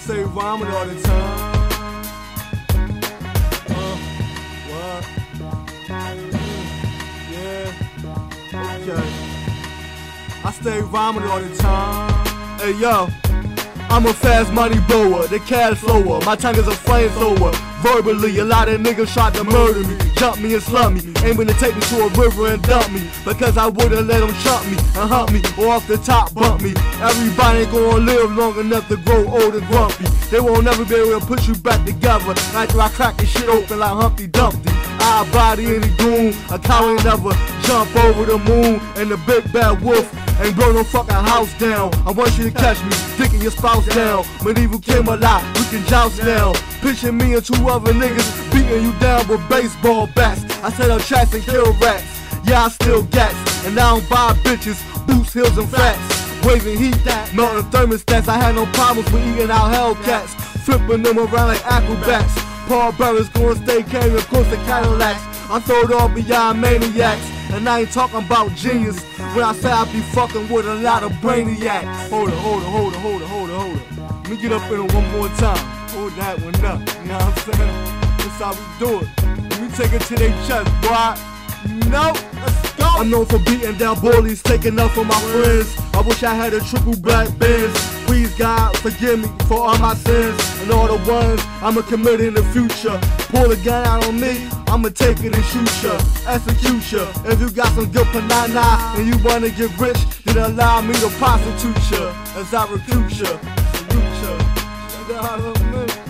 Say rhyming all the time. Uh, what? Yeah. I stay rhyming all the time. Hey yo, I'm a fast money blower, the cash flower. My tongue is a flamethrower. Verbally, a lot of niggas tried to murder me, jump me and slum me, aiming to take me to a river and dump me. Because I wouldn't let them chump me and hump me, or off the top bump me. Everybody ain't gonna live long enough to grow old and grumpy. They won't never be able to put you back together after I crack this shit open like Humpty Dumpty. I body in the goon, a cow ain't never jump over the moon, and the big bad wolf ain't blow no fucking house down. I want you to catch me, sticking your spouse down. Medieval came a lot, we can joust now. Picture me and two other niggas beating you down with baseball bats. I set up traps and kill rats. Yeah, I still gats, and I don't buy bitches, boots, heels, and flats. Waving heat, melting thermostats. I had no problems with eating out Hellcats, flipping them around like acrobats. pallbearers gonna stay carrying course the Cadillacs. I it all beyond maniacs. And I ain't talking about genius when I say I be fucking with a lot of brainiacs. Hold it, hold it, hold it, hold it, hold it, hold it. Let me get up in it one more time. Hold that one up. You know what I'm saying? That's how we do it. Let me take it to their chest, boy. No, let's go. I'm known for beating down bullies, taking up for my friends. I wish I had a triple black Benz. Please God, forgive me for all my sins and all the ones I'ma commit in the future. Pull a gun out on me, I'ma take it and shoot ya, execute ya. If you got some good banana and you wanna get rich, then allow me to prostitute ya as I recruit ya. Salute ya.